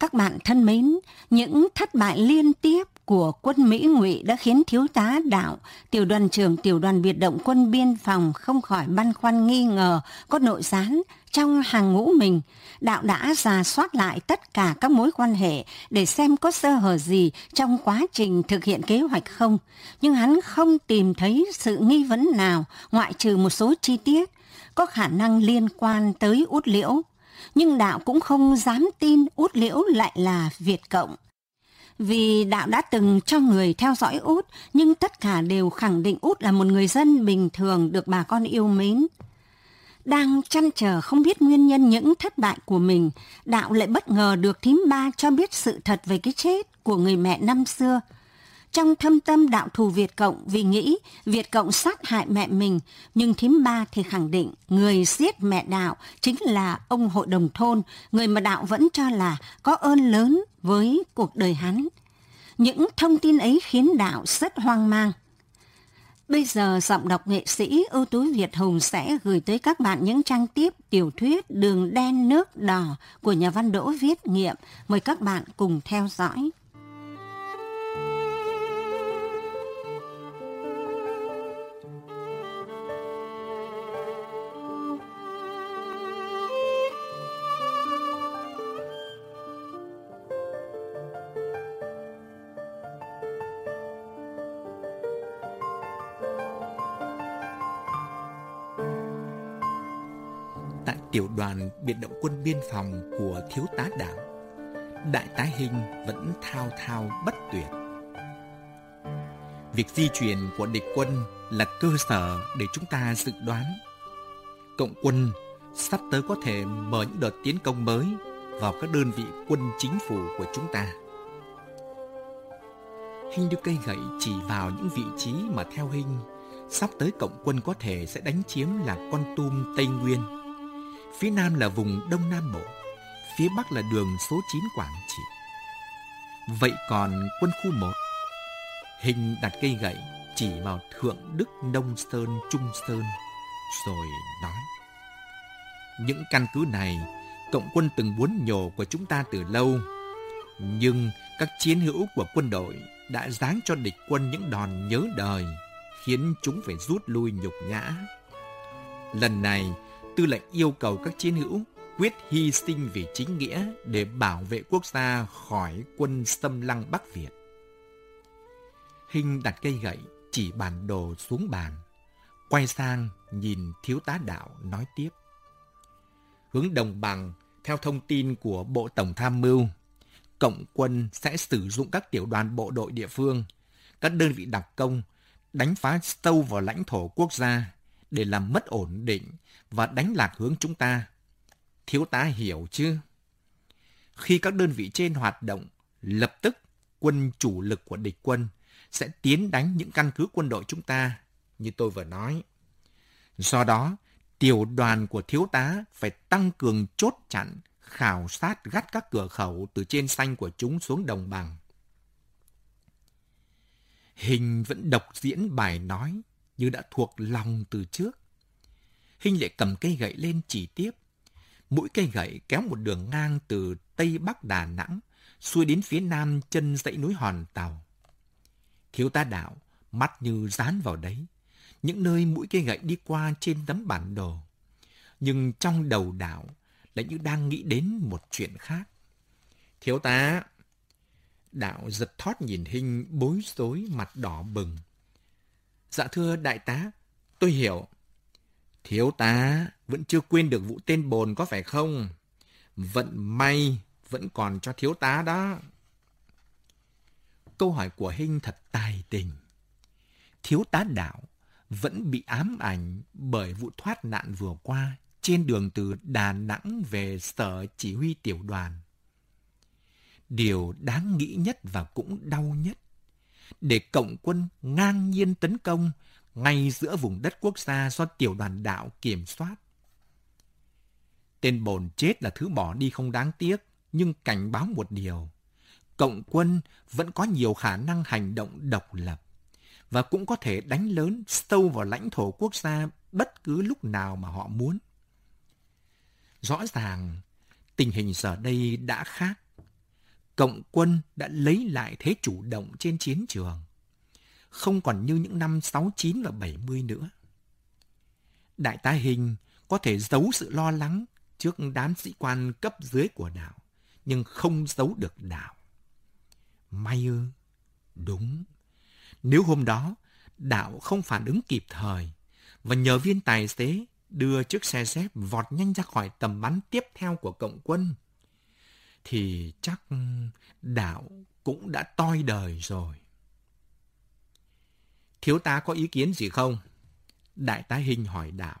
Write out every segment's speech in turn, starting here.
Các bạn thân mến, những thất bại liên tiếp của quân Mỹ ngụy đã khiến thiếu tá đạo, tiểu đoàn trưởng tiểu đoàn biệt động quân biên phòng không khỏi băn khoăn nghi ngờ có nội gián trong hàng ngũ mình. Đạo đã giả soát lại tất cả các mối quan hệ để xem có sơ hở gì trong quá trình thực hiện kế hoạch không. Nhưng hắn không tìm thấy sự nghi vấn nào ngoại trừ một số chi tiết có khả năng liên quan tới út liễu. Nhưng đạo cũng không dám tin út liễu lại là Việt Cộng. Vì đạo đã từng cho người theo dõi út, nhưng tất cả đều khẳng định út là một người dân bình thường được bà con yêu mến. Đang chăn trở không biết nguyên nhân những thất bại của mình, đạo lại bất ngờ được thím ba cho biết sự thật về cái chết của người mẹ năm xưa trong thâm tâm đạo thù Việt Cộng vì nghĩ Việt Cộng sát hại mẹ mình, nhưng thím ba thì khẳng định người giết mẹ đạo chính là ông hội đồng thôn, người mà đạo vẫn cho là có ơn lớn với cuộc đời hắn. Những thông tin ấy khiến đạo rất hoang mang. Bây giờ giọng đọc nghệ sĩ ưu tú Việt Hùng sẽ gửi tới các bạn những trang tiếp tiểu thuyết Đường đen nước đỏ của nhà văn Đỗ Viết Nghiệm. Mời các bạn cùng theo dõi. Biệt động quân biên phòng của thiếu tá đảng đại tá Hình vẫn thao thao bất tuyệt. Việc di chuyển của địch quân là cơ sở để chúng ta dự đoán. Cộng quân sắp tới có thể mở những đợt tiến công mới vào các đơn vị quân chính phủ của chúng ta. Hình đưa cây gậy chỉ vào những vị trí mà theo Hình sắp tới cộng quân có thể sẽ đánh chiếm là Con Tum, Tây Nguyên Phía Nam là vùng Đông Nam Bộ, phía Bắc là đường số 9 Quảng Trị. Vậy còn quân khu 1, hình đặt cây gậy chỉ vào Thượng Đức đông Sơn Trung Sơn, rồi nói. Những căn cứ này, cộng quân từng muốn nhổ của chúng ta từ lâu, nhưng các chiến hữu của quân đội đã giáng cho địch quân những đòn nhớ đời, khiến chúng phải rút lui nhục nhã. Lần này, tư lệnh yêu cầu các chiến hữu quyết hy sinh vì chính nghĩa để bảo vệ quốc gia khỏi quân xâm lăng Bắc Việt. Hình đặt cây gậy, chỉ bản đồ xuống bàn, quay sang nhìn thiếu tá đạo nói tiếp. Hướng đồng bằng, theo thông tin của Bộ Tổng Tham mưu, Cộng quân sẽ sử dụng các tiểu đoàn bộ đội địa phương, các đơn vị đặc công, đánh phá sâu vào lãnh thổ quốc gia để làm mất ổn định và đánh lạc hướng chúng ta. Thiếu tá hiểu chứ? Khi các đơn vị trên hoạt động, lập tức quân chủ lực của địch quân sẽ tiến đánh những căn cứ quân đội chúng ta, như tôi vừa nói. Do đó, tiểu đoàn của thiếu tá phải tăng cường chốt chặn, khảo sát gắt các cửa khẩu từ trên xanh của chúng xuống đồng bằng. Hình vẫn đọc diễn bài nói như đã thuộc lòng từ trước. Hinh lại cầm cây gậy lên chỉ tiếp. Mũi cây gậy kéo một đường ngang từ Tây Bắc Đà Nẵng xuôi đến phía nam chân dãy núi Hòn Tàu. Thiếu tá đạo, mắt như dán vào đấy, những nơi mũi cây gậy đi qua trên tấm bản đồ. Nhưng trong đầu đạo lại như đang nghĩ đến một chuyện khác. Thiếu tá, đạo giật thót nhìn Hinh bối rối mặt đỏ bừng. Dạ thưa đại tá, tôi hiểu. Thiếu tá vẫn chưa quên được vụ tên bồn có phải không? Vận may vẫn còn cho thiếu tá đó. Câu hỏi của Hinh thật tài tình. Thiếu tá đạo vẫn bị ám ảnh bởi vụ thoát nạn vừa qua trên đường từ Đà Nẵng về sở chỉ huy tiểu đoàn. Điều đáng nghĩ nhất và cũng đau nhất, để cộng quân ngang nhiên tấn công ngay giữa vùng đất quốc gia do tiểu đoàn đạo kiểm soát. Tên bồn chết là thứ bỏ đi không đáng tiếc, nhưng cảnh báo một điều. Cộng quân vẫn có nhiều khả năng hành động độc lập và cũng có thể đánh lớn sâu vào lãnh thổ quốc gia bất cứ lúc nào mà họ muốn. Rõ ràng, tình hình giờ đây đã khác cộng quân đã lấy lại thế chủ động trên chiến trường. Không còn như những năm 69 và 70 nữa. Đại tá Hình có thể giấu sự lo lắng trước đám sĩ quan cấp dưới của đảo, nhưng không giấu được đảo. May ư, đúng. Nếu hôm đó đảo không phản ứng kịp thời và nhờ viên tài xế đưa chiếc xe dép vọt nhanh ra khỏi tầm bắn tiếp theo của cộng quân, thì chắc ừ, đạo cũng đã toi đời rồi. Thiếu tá có ý kiến gì không? Đại tá Hình hỏi đạo.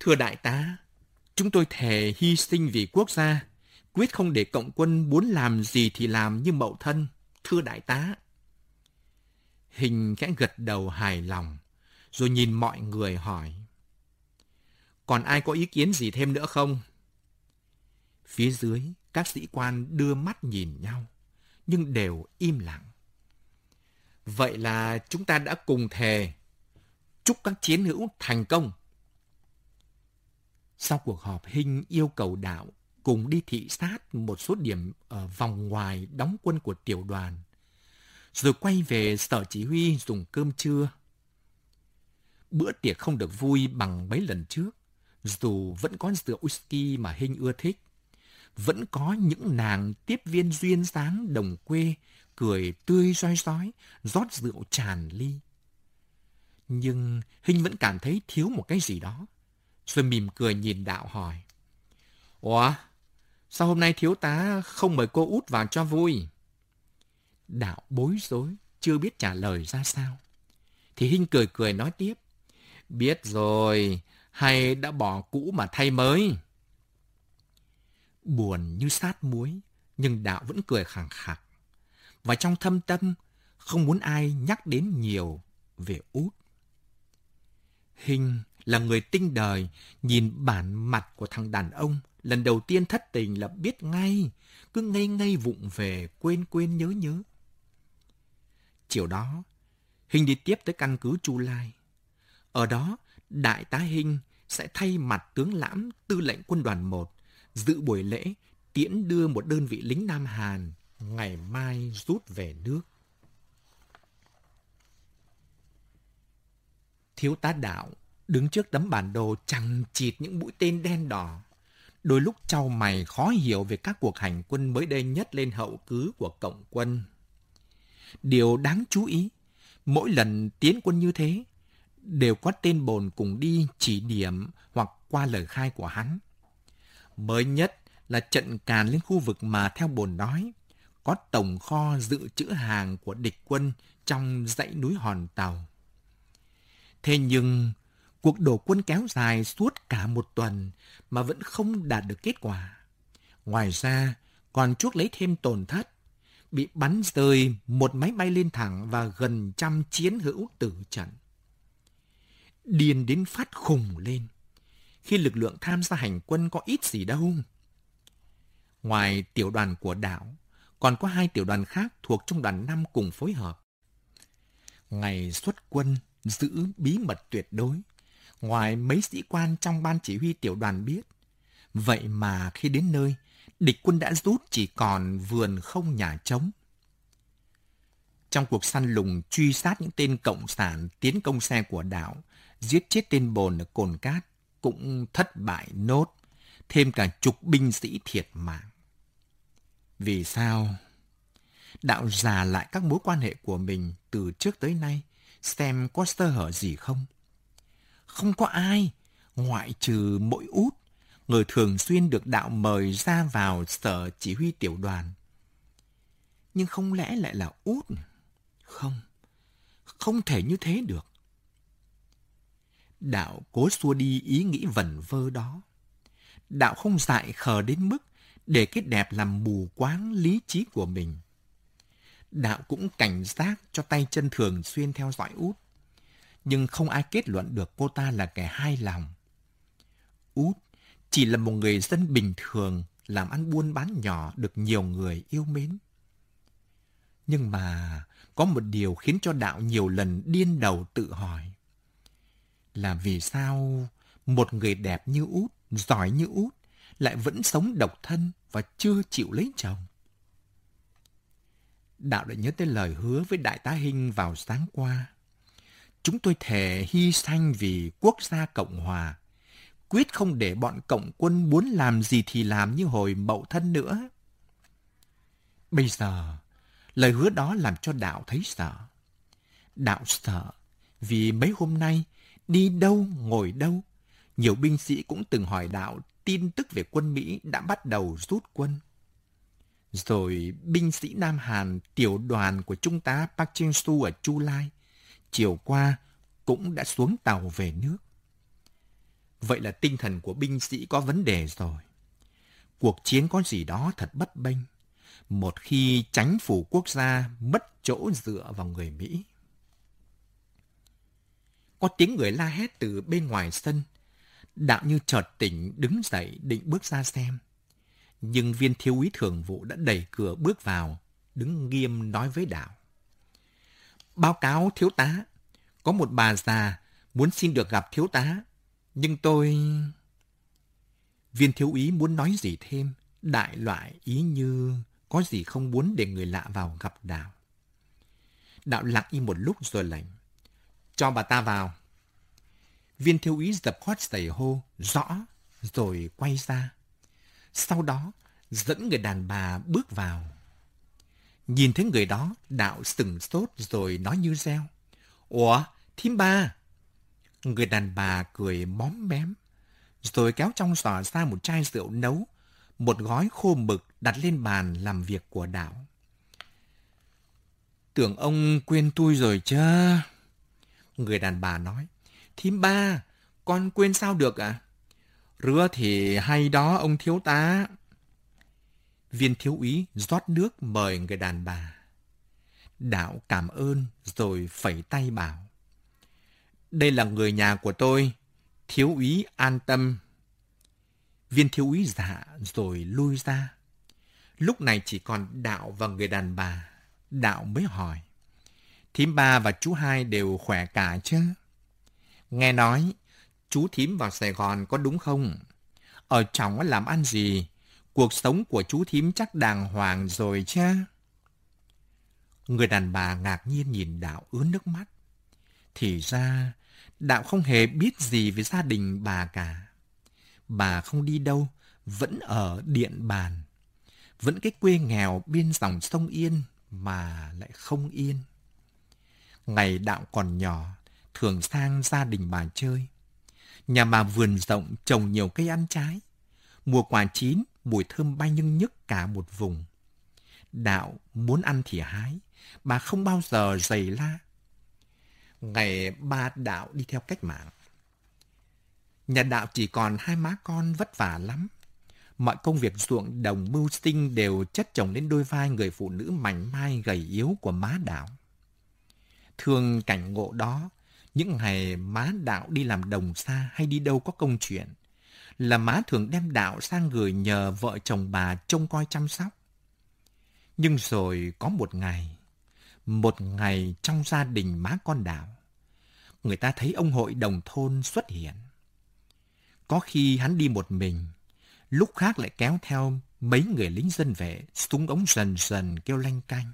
Thưa đại tá, chúng tôi thề hy sinh vì quốc gia, quyết không để cộng quân muốn làm gì thì làm như mậu thân. Thưa đại tá. Hình khẽ gật đầu hài lòng, rồi nhìn mọi người hỏi. Còn ai có ý kiến gì thêm nữa không? Phía dưới, các sĩ quan đưa mắt nhìn nhau, nhưng đều im lặng. Vậy là chúng ta đã cùng thề. Chúc các chiến hữu thành công. Sau cuộc họp, Hinh yêu cầu đạo cùng đi thị sát một số điểm ở vòng ngoài đóng quân của tiểu đoàn, rồi quay về sở chỉ huy dùng cơm trưa. Bữa tiệc không được vui bằng mấy lần trước, dù vẫn có rượu whisky mà Hinh ưa thích. Vẫn có những nàng tiếp viên duyên dáng đồng quê, cười tươi roi rói, rót rượu tràn ly. Nhưng Hinh vẫn cảm thấy thiếu một cái gì đó. Rồi mỉm cười nhìn đạo hỏi. Ủa, sao hôm nay thiếu tá không mời cô út vào cho vui? Đạo bối rối, chưa biết trả lời ra sao. Thì Hinh cười cười nói tiếp. Biết rồi, hay đã bỏ cũ mà thay mới? Buồn như sát muối, nhưng đạo vẫn cười khẳng khặc. Và trong thâm tâm, không muốn ai nhắc đến nhiều về út. Hình là người tinh đời, nhìn bản mặt của thằng đàn ông, lần đầu tiên thất tình là biết ngay, cứ ngây ngây vụng về, quên quên nhớ nhớ. Chiều đó, Hình đi tiếp tới căn cứ Chu Lai. Ở đó, Đại tá Hình sẽ thay mặt tướng lãm tư lệnh quân đoàn 1 dự buổi lễ tiễn đưa một đơn vị lính Nam Hàn ngày mai rút về nước. Thiếu tá đạo đứng trước tấm bản đồ chằng chịt những mũi tên đen đỏ. Đôi lúc trao mày khó hiểu về các cuộc hành quân mới đây nhất lên hậu cứ của Cộng quân. Điều đáng chú ý, mỗi lần tiến quân như thế, đều có tên bồn cùng đi chỉ điểm hoặc qua lời khai của hắn. Mới nhất là trận càn lên khu vực mà theo bồn nói, có tổng kho dự trữ hàng của địch quân trong dãy núi Hòn Tàu. Thế nhưng, cuộc đổ quân kéo dài suốt cả một tuần mà vẫn không đạt được kết quả. Ngoài ra, còn chuốc lấy thêm tổn thất, bị bắn rơi một máy bay lên thẳng và gần trăm chiến hữu tử trận. Điên đến phát khùng lên, khi lực lượng tham gia hành quân có ít gì đâu. Ngoài tiểu đoàn của đảo, còn có hai tiểu đoàn khác thuộc trong đoàn năm cùng phối hợp. Ngày xuất quân giữ bí mật tuyệt đối, ngoài mấy sĩ quan trong ban chỉ huy tiểu đoàn biết. Vậy mà khi đến nơi, địch quân đã rút chỉ còn vườn không nhà trống. Trong cuộc săn lùng truy sát những tên cộng sản tiến công xe của đảo, giết chết tên bồn ở Cồn Cát, cũng thất bại nốt, thêm cả chục binh sĩ thiệt mạng. Vì sao? Đạo già lại các mối quan hệ của mình từ trước tới nay, xem có sơ hở gì không. Không có ai, ngoại trừ mỗi út, người thường xuyên được đạo mời ra vào sở chỉ huy tiểu đoàn. Nhưng không lẽ lại là út? Không, không thể như thế được. Đạo cố xua đi ý nghĩ vẩn vơ đó. Đạo không dại khờ đến mức để cái đẹp làm mù quáng lý trí của mình. Đạo cũng cảnh giác cho tay chân thường xuyên theo dõi út. Nhưng không ai kết luận được cô ta là kẻ hai lòng. Út chỉ là một người dân bình thường, làm ăn buôn bán nhỏ được nhiều người yêu mến. Nhưng mà có một điều khiến cho đạo nhiều lần điên đầu tự hỏi. Là vì sao một người đẹp như út, giỏi như út, lại vẫn sống độc thân và chưa chịu lấy chồng. Đạo đã nhớ tới lời hứa với Đại tá Hinh vào sáng qua. Chúng tôi thề hy sanh vì quốc gia Cộng Hòa, quyết không để bọn cộng quân muốn làm gì thì làm như hồi mậu thân nữa. Bây giờ, lời hứa đó làm cho Đạo thấy sợ. Đạo sợ vì mấy hôm nay đi đâu ngồi đâu, nhiều binh sĩ cũng từng hỏi Đạo tin tức về quân Mỹ đã bắt đầu rút quân. Rồi binh sĩ Nam Hàn tiểu đoàn của Trung tá Park Ching-su ở Chu Lai chiều qua cũng đã xuống tàu về nước. Vậy là tinh thần của binh sĩ có vấn đề rồi. Cuộc chiến có gì đó thật bất bênh. Một khi tránh phủ quốc gia mất chỗ dựa vào người Mỹ. Có tiếng người la hét từ bên ngoài sân. Đạo như chợt tỉnh đứng dậy định bước ra xem. Nhưng viên thiếu úy thường vụ đã đẩy cửa bước vào, đứng nghiêm nói với Đạo. Báo cáo thiếu tá, có một bà già muốn xin được gặp thiếu tá, nhưng tôi... Viên thiếu úy muốn nói gì thêm, đại loại ý như có gì không muốn để người lạ vào gặp Đạo. Đạo lặng im một lúc rồi lạnh cho bà ta vào. Viên thiếu úy dập khoát giày hô, rõ, rồi quay ra. Sau đó, dẫn người đàn bà bước vào. Nhìn thấy người đó, đạo sừng sốt rồi nói như reo. Ủa, thím ba? Người đàn bà cười móm mém, rồi kéo trong giỏ ra một chai rượu nấu, một gói khô mực đặt lên bàn làm việc của đạo. Tưởng ông quên tôi rồi chứ? Người đàn bà nói, thím ba, con quên sao được à? Rứa thì hay đó ông thiếu tá. Viên thiếu úy rót nước mời người đàn bà. Đạo cảm ơn rồi phẩy tay bảo. Đây là người nhà của tôi, thiếu úy an tâm. Viên thiếu úy dạ rồi lui ra. Lúc này chỉ còn Đạo và người đàn bà. Đạo mới hỏi. Thím ba và chú hai đều khỏe cả chứ? Nghe nói, chú thím vào Sài Gòn có đúng không? Ở trong làm ăn gì? Cuộc sống của chú thím chắc đàng hoàng rồi chứ? Người đàn bà ngạc nhiên nhìn Đạo ướt nước mắt. Thì ra, Đạo không hề biết gì về gia đình bà cả. Bà không đi đâu, vẫn ở Điện Bàn. Vẫn cái quê nghèo bên dòng sông Yên mà lại không yên. Ngày Đạo còn nhỏ, thường sang gia đình bà chơi. Nhà bà vườn rộng trồng nhiều cây ăn trái. Mùa quả chín, mùi thơm bay nhưng nhức cả một vùng. Đạo muốn ăn thì hái, bà không bao giờ giày la. Ngày ba đạo đi theo cách mạng. Nhà đạo chỉ còn hai má con vất vả lắm. Mọi công việc ruộng đồng mưu sinh đều chất chồng lên đôi vai người phụ nữ mảnh mai gầy yếu của má đạo thường cảnh ngộ đó, những ngày má đạo đi làm đồng xa hay đi đâu có công chuyện, là má thường đem đạo sang gửi nhờ vợ chồng bà trông coi chăm sóc. Nhưng rồi có một ngày, một ngày trong gia đình má con đạo, người ta thấy ông hội đồng thôn xuất hiện. Có khi hắn đi một mình, lúc khác lại kéo theo mấy người lính dân vệ, súng ống dần dần kêu lanh canh.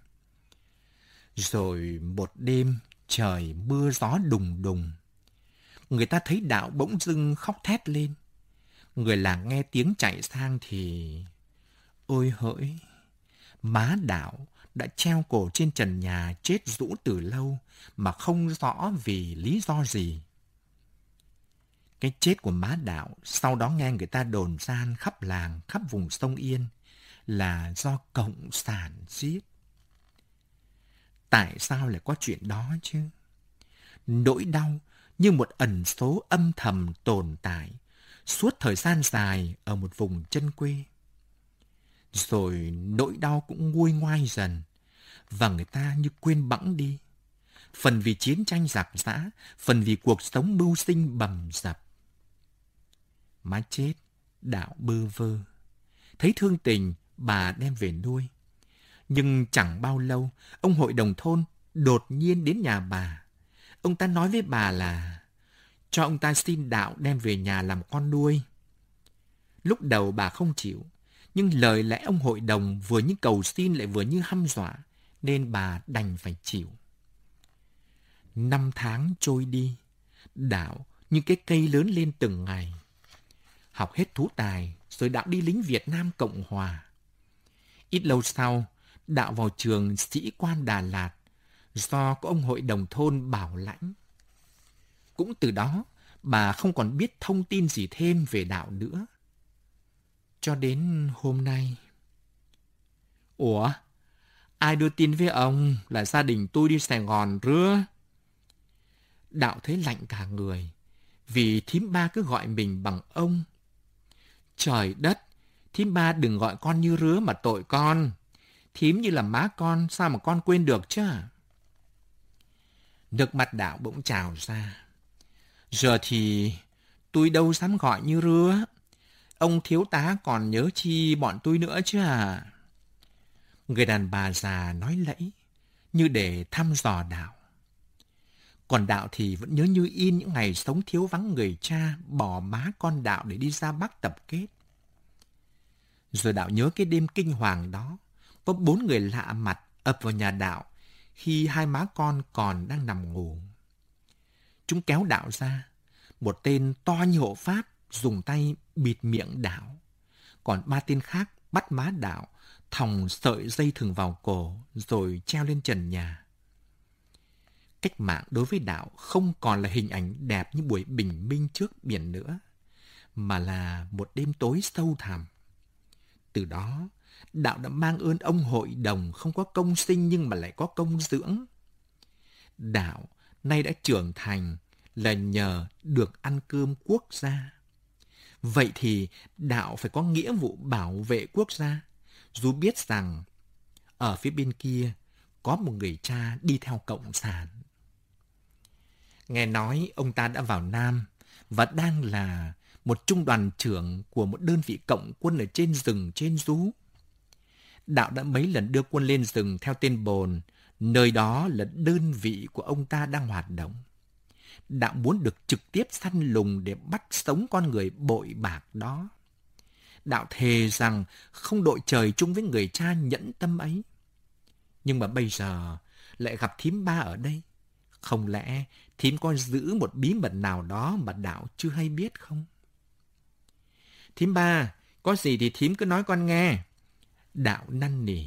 Rồi một đêm trời mưa gió đùng đùng. Người ta thấy đạo bỗng dưng khóc thét lên. Người làng nghe tiếng chạy sang thì... Ôi hỡi! Má đạo đã treo cổ trên trần nhà chết rũ từ lâu mà không rõ vì lý do gì. Cái chết của má đạo sau đó nghe người ta đồn gian khắp làng, khắp vùng sông Yên là do Cộng sản giết. Tại sao lại có chuyện đó chứ? Nỗi đau như một ẩn số âm thầm tồn tại suốt thời gian dài ở một vùng chân quê. Rồi nỗi đau cũng nguôi ngoai dần và người ta như quên bẵng đi. Phần vì chiến tranh giặc giã, phần vì cuộc sống mưu sinh bầm dập. Má chết, đạo bơ vơ. Thấy thương tình, bà đem về nuôi. Nhưng chẳng bao lâu, ông hội đồng thôn đột nhiên đến nhà bà. Ông ta nói với bà là cho ông ta xin đạo đem về nhà làm con nuôi. Lúc đầu bà không chịu, nhưng lời lẽ ông hội đồng vừa như cầu xin lại vừa như hăm dọa, nên bà đành phải chịu. Năm tháng trôi đi, Đạo như cái cây lớn lên từng ngày. Học hết thú tài, rồi Đạo đi lính Việt Nam Cộng Hòa. Ít lâu sau, Đạo vào trường sĩ quan Đà Lạt, do có ông hội đồng thôn bảo lãnh. Cũng từ đó, bà không còn biết thông tin gì thêm về Đạo nữa. Cho đến hôm nay. Ủa? Ai đưa tin với ông là gia đình tôi đi Sài Gòn rứa? Đạo thấy lạnh cả người, vì thím ba cứ gọi mình bằng ông. Trời đất, thím ba đừng gọi con như rứa mà tội con. Thím như là má con, sao mà con quên được chứ? Nước mặt đạo bỗng trào ra. Giờ thì tôi đâu dám gọi như rứa. Ông thiếu tá còn nhớ chi bọn tôi nữa chứ à? Người đàn bà già nói lẫy, như để thăm dò đạo. Còn đạo thì vẫn nhớ như in những ngày sống thiếu vắng người cha, bỏ má con đạo để đi ra Bắc tập kết. Rồi đạo nhớ cái đêm kinh hoàng đó, có bốn người lạ mặt ập vào nhà đạo khi hai má con còn đang nằm ngủ. Chúng kéo đạo ra, một tên to như hộ pháp dùng tay bịt miệng đạo, còn ba tên khác bắt má đạo, thòng sợi dây thừng vào cổ rồi treo lên trần nhà. Cách mạng đối với đạo không còn là hình ảnh đẹp như buổi bình minh trước biển nữa, mà là một đêm tối sâu thẳm. Từ đó, đạo đã mang ơn ông hội đồng không có công sinh nhưng mà lại có công dưỡng. Đạo nay đã trưởng thành là nhờ được ăn cơm quốc gia. Vậy thì đạo phải có nghĩa vụ bảo vệ quốc gia, dù biết rằng ở phía bên kia có một người cha đi theo cộng sản. Nghe nói ông ta đã vào Nam và đang là một trung đoàn trưởng của một đơn vị cộng quân ở trên rừng trên rú. Đạo đã mấy lần đưa quân lên rừng theo tên bồn, nơi đó là đơn vị của ông ta đang hoạt động. Đạo muốn được trực tiếp săn lùng để bắt sống con người bội bạc đó. Đạo thề rằng không đội trời chung với người cha nhẫn tâm ấy. Nhưng mà bây giờ lại gặp thím ba ở đây. Không lẽ thím có giữ một bí mật nào đó mà đạo chưa hay biết không? Thím ba, có gì thì thím cứ nói con nghe. Đạo năn nỉ.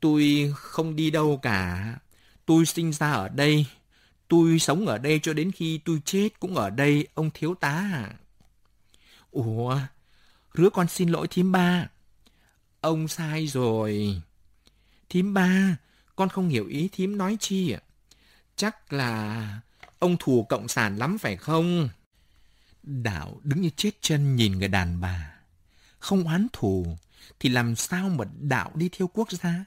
Tôi không đi đâu cả. Tôi sinh ra ở đây. Tôi sống ở đây cho đến khi tôi chết cũng ở đây, ông thiếu tá Ủa, rứa con xin lỗi thím ba. Ông sai rồi. Thím ba, con không hiểu ý thím nói chi ạ. Chắc là ông thù cộng sản lắm phải không? Đạo đứng như chết chân nhìn người đàn bà. Không oán thù, thì làm sao mà đạo đi theo quốc gia?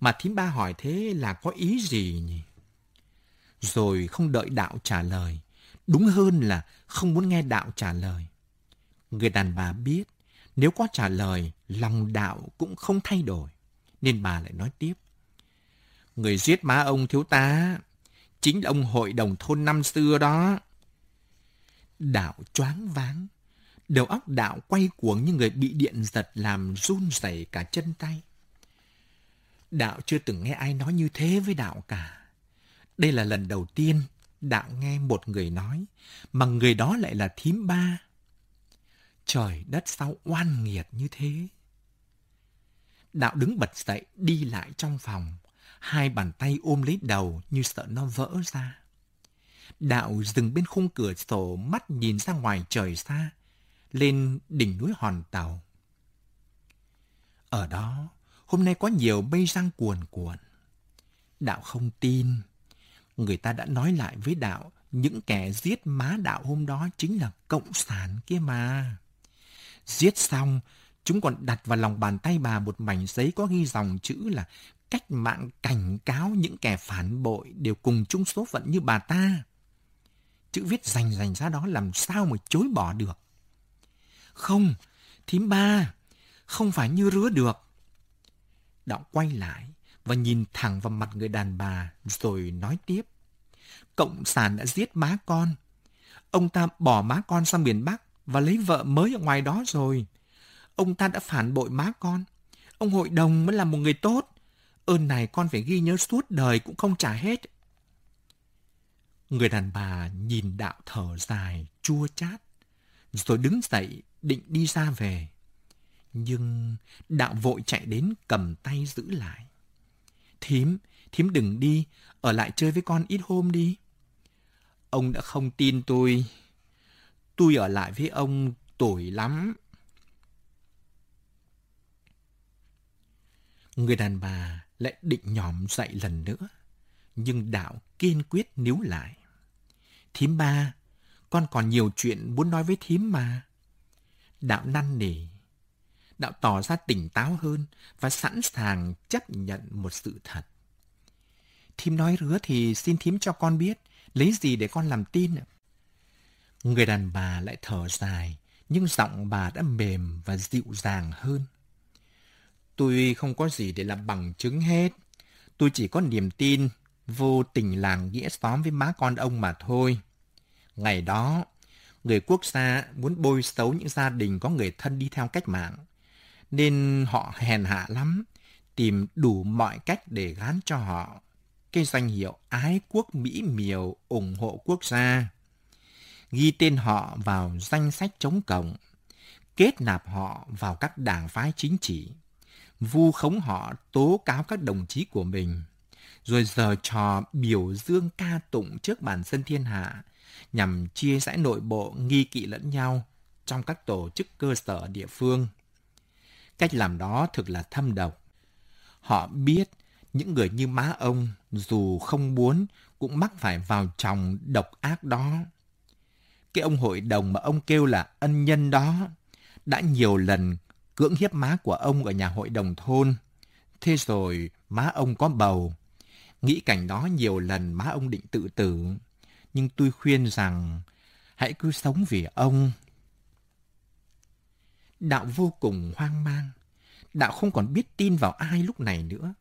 Mà thím ba hỏi thế là có ý gì nhỉ? Rồi không đợi đạo trả lời. Đúng hơn là không muốn nghe đạo trả lời. Người đàn bà biết, nếu có trả lời, lòng đạo cũng không thay đổi. Nên bà lại nói tiếp. Người giết má ông thiếu tá, chính là ông hội đồng thôn năm xưa đó. Đạo choáng váng, đầu óc đạo quay cuồng như người bị điện giật làm run rẩy cả chân tay. Đạo chưa từng nghe ai nói như thế với đạo cả. Đây là lần đầu tiên đạo nghe một người nói, mà người đó lại là thím ba. Trời đất sao oan nghiệt như thế. Đạo đứng bật dậy đi lại trong phòng, hai bàn tay ôm lấy đầu như sợ nó vỡ ra. Đạo dừng bên khung cửa sổ mắt nhìn ra ngoài trời xa, lên đỉnh núi Hòn Tàu. Ở đó, hôm nay có nhiều mây răng cuồn cuộn. Đạo không tin. Người ta đã nói lại với đạo, những kẻ giết má đạo hôm đó chính là cộng sản kia mà. Giết xong, chúng còn đặt vào lòng bàn tay bà một mảnh giấy có ghi dòng chữ là cách mạng cảnh cáo những kẻ phản bội đều cùng chung số phận như bà ta. Chữ viết rành rành ra đó làm sao mà chối bỏ được. Không, thím ba, không phải như rứa được. Đạo quay lại và nhìn thẳng vào mặt người đàn bà rồi nói tiếp. Cộng sản đã giết má con. Ông ta bỏ má con sang miền Bắc và lấy vợ mới ở ngoài đó rồi. Ông ta đã phản bội má con. Ông hội đồng mới là một người tốt. Ơn này con phải ghi nhớ suốt đời cũng không trả hết. Người đàn bà nhìn đạo thở dài, chua chát, rồi đứng dậy định đi ra về. Nhưng đạo vội chạy đến cầm tay giữ lại. Thím, thím đừng đi, ở lại chơi với con ít hôm đi. Ông đã không tin tôi. Tôi ở lại với ông tuổi lắm. Người đàn bà lại định nhòm dậy lần nữa, nhưng đạo kiên quyết níu lại. Thím ba, con còn nhiều chuyện muốn nói với thím mà. Đạo năn nỉ. Đạo tỏ ra tỉnh táo hơn và sẵn sàng chấp nhận một sự thật. Thím nói rứa thì xin thím cho con biết, lấy gì để con làm tin. Người đàn bà lại thở dài, nhưng giọng bà đã mềm và dịu dàng hơn. Tôi không có gì để làm bằng chứng hết. Tôi chỉ có niềm tin, vô tình làng nghĩa xóm với má con ông mà thôi. Ngày đó, người quốc gia muốn bôi xấu những gia đình có người thân đi theo cách mạng. Nên họ hèn hạ lắm, tìm đủ mọi cách để gán cho họ cái danh hiệu ái quốc Mỹ miều ủng hộ quốc gia. Ghi tên họ vào danh sách chống cộng, kết nạp họ vào các đảng phái chính trị, vu khống họ tố cáo các đồng chí của mình, rồi giờ trò biểu dương ca tụng trước bản dân thiên hạ nhằm chia rẽ nội bộ nghi kỵ lẫn nhau trong các tổ chức cơ sở địa phương. Cách làm đó thực là thâm độc. Họ biết những người như má ông, dù không muốn, cũng mắc phải vào chồng độc ác đó. Cái ông hội đồng mà ông kêu là ân nhân đó đã nhiều lần cưỡng hiếp má của ông ở nhà hội đồng thôn. Thế rồi má ông có bầu. Nghĩ cảnh đó nhiều lần má ông định tự tử. Nhưng tôi khuyên rằng hãy cứ sống vì ông. Đạo vô cùng hoang mang. Đạo không còn biết tin vào ai lúc này nữa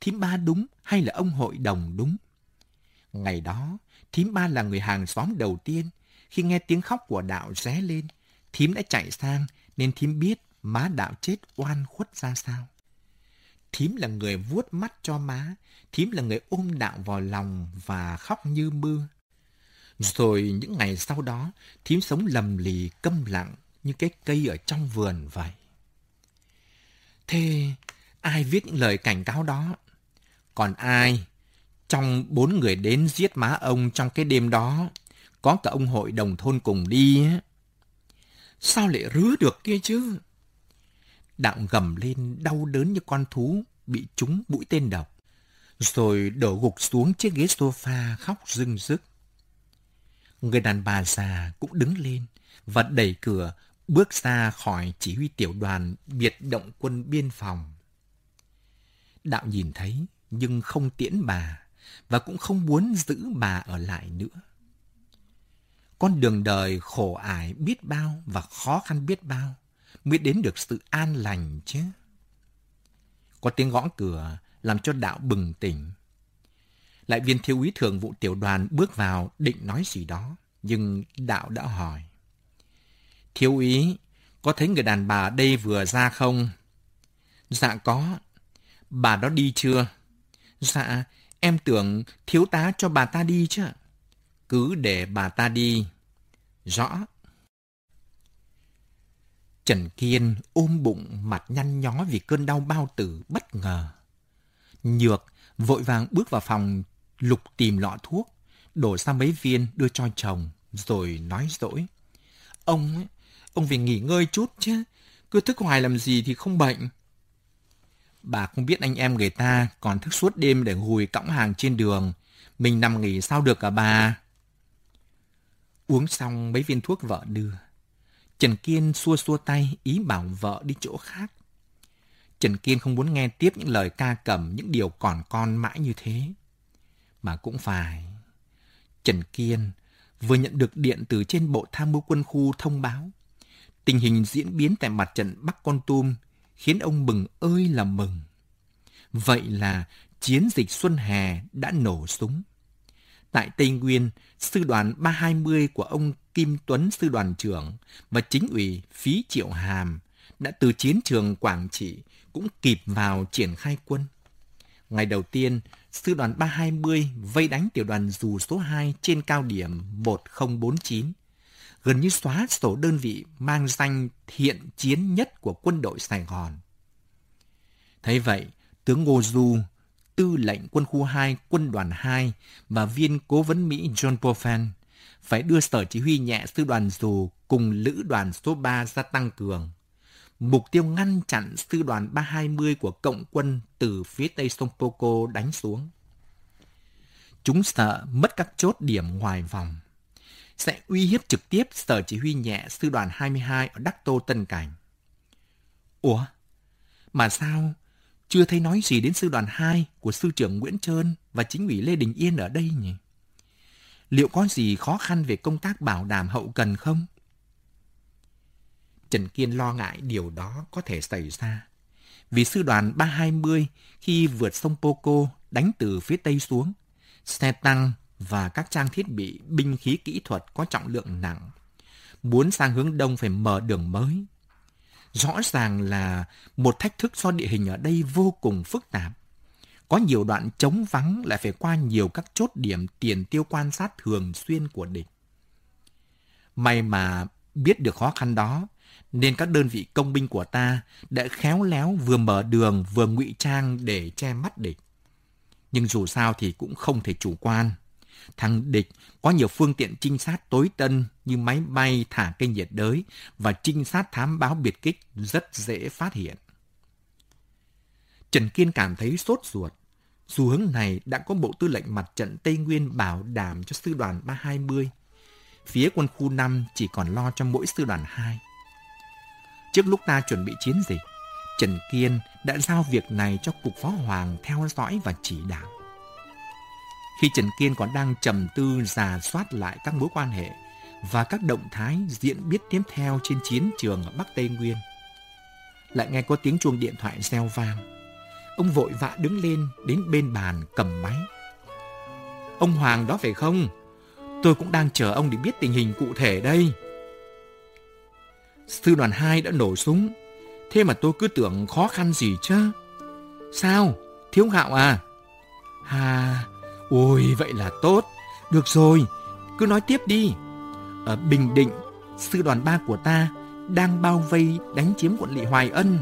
thím ba đúng hay là ông hội đồng đúng. Ngày đó, thím ba là người hàng xóm đầu tiên. Khi nghe tiếng khóc của đạo ré lên, thím đã chạy sang nên thím biết má đạo chết oan khuất ra sao. Thím là người vuốt mắt cho má, thím là người ôm đạo vào lòng và khóc như mưa. Rồi những ngày sau đó, thím sống lầm lì câm lặng như cái cây ở trong vườn vậy. Thế ai viết những lời cảnh cáo đó? Còn ai? Trong bốn người đến giết má ông trong cái đêm đó, có cả ông hội đồng thôn cùng đi. Sao lại rứa được kia chứ? Đạo gầm lên đau đớn như con thú bị trúng mũi tên độc. Rồi đổ gục xuống chiếc ghế sofa khóc rưng rức. Người đàn bà già cũng đứng lên và đẩy cửa bước ra khỏi chỉ huy tiểu đoàn biệt động quân biên phòng. Đạo nhìn thấy nhưng không tiễn bà và cũng không muốn giữ bà ở lại nữa. Con đường đời khổ ải biết bao và khó khăn biết bao mới đến được sự an lành chứ. Có tiếng gõ cửa làm cho đạo bừng tỉnh. Lại viên thiếu úy thường vụ tiểu đoàn bước vào định nói gì đó, nhưng đạo đã hỏi. Thiếu úy, có thấy người đàn bà đây vừa ra không? Dạ có. Bà đó đi chưa? Dạ, em tưởng thiếu tá cho bà ta đi chứ. Cứ để bà ta đi. Rõ. Trần Kiên ôm bụng mặt nhăn nhó vì cơn đau bao tử bất ngờ. Nhược vội vàng bước vào phòng lục tìm lọ thuốc, đổ ra mấy viên đưa cho chồng, rồi nói dỗi. Ông, ông phải nghỉ ngơi chút chứ, cứ thức hoài làm gì thì không bệnh. Bà không biết anh em người ta còn thức suốt đêm để hùi cõng hàng trên đường. Mình nằm nghỉ sao được cả bà? Uống xong mấy viên thuốc vợ đưa. Trần Kiên xua xua tay ý bảo vợ đi chỗ khác. Trần Kiên không muốn nghe tiếp những lời ca cầm những điều còn con mãi như thế. Mà cũng phải. Trần Kiên vừa nhận được điện từ trên bộ tham mưu quân khu thông báo. Tình hình diễn biến tại mặt trận Bắc Con Tum khiến ông mừng ơi là mừng. Vậy là chiến dịch Xuân Hè đã nổ súng. Tại Tây Nguyên, sư đoàn 320 của ông Kim Tuấn sư đoàn trưởng và chính ủy Phí Triệu Hàm đã từ chiến trường Quảng Trị cũng kịp vào triển khai quân. Ngày đầu tiên, sư đoàn 320 vây đánh tiểu đoàn dù số 2 trên cao điểm 1049, gần như xóa sổ đơn vị mang danh thiện chiến nhất của quân đội Sài Gòn. Thấy vậy, tướng Ngô Du, tư lệnh quân khu 2 quân đoàn 2 và viên cố vấn Mỹ John Poffen phải đưa sở chỉ huy nhẹ sư đoàn dù cùng lữ đoàn số 3 ra tăng cường. Mục tiêu ngăn chặn sư đoàn 320 của cộng quân từ phía tây sông Poco đánh xuống. Chúng sợ mất các chốt điểm ngoài vòng. Sẽ uy hiếp trực tiếp sở chỉ huy nhẹ sư đoàn 22 ở Đắc Tô Tân Cảnh. Ủa? Mà sao chưa thấy nói gì đến sư đoàn 2 của sư trưởng Nguyễn Trơn và chính ủy Lê Đình Yên ở đây nhỉ? Liệu có gì khó khăn về công tác bảo đảm hậu cần không? Trần Kiên lo ngại điều đó có thể xảy ra. Vì sư đoàn 320 khi vượt sông Poco đánh từ phía tây xuống, xe tăng và các trang thiết bị binh khí kỹ thuật có trọng lượng nặng. Muốn sang hướng đông phải mở đường mới. Rõ ràng là một thách thức do địa hình ở đây vô cùng phức tạp. Có nhiều đoạn trống vắng lại phải qua nhiều các chốt điểm tiền tiêu quan sát thường xuyên của địch. May mà biết được khó khăn đó, nên các đơn vị công binh của ta đã khéo léo vừa mở đường vừa ngụy trang để che mắt địch. Nhưng dù sao thì cũng không thể chủ quan. Thằng địch có nhiều phương tiện trinh sát tối tân như máy bay thả cây nhiệt đới và trinh sát thám báo biệt kích rất dễ phát hiện. Trần Kiên cảm thấy sốt ruột. xu hướng này đã có Bộ Tư lệnh Mặt trận Tây Nguyên bảo đảm cho sư đoàn 320. Phía quân khu 5 chỉ còn lo cho mỗi sư đoàn 2. Trước lúc ta chuẩn bị chiến dịch, Trần Kiên đã giao việc này cho Cục Phó Hoàng theo dõi và chỉ đạo. Khi Trần Kiên còn đang trầm tư giả soát lại các mối quan hệ và các động thái diễn biến tiếp theo trên chiến trường ở Bắc Tây Nguyên, lại nghe có tiếng chuông điện thoại reo vang. Ông vội vã đứng lên đến bên bàn cầm máy. Ông Hoàng đó phải không? Tôi cũng đang chờ ông để biết tình hình cụ thể đây. Sư đoàn 2 đã nổ súng. Thế mà tôi cứ tưởng khó khăn gì chứ. Sao? Thiếu gạo à? Hà, ôi vậy là tốt. Được rồi, cứ nói tiếp đi. Ở Bình Định, sư đoàn 3 của ta đang bao vây đánh chiếm quận lỵ Hoài Ân.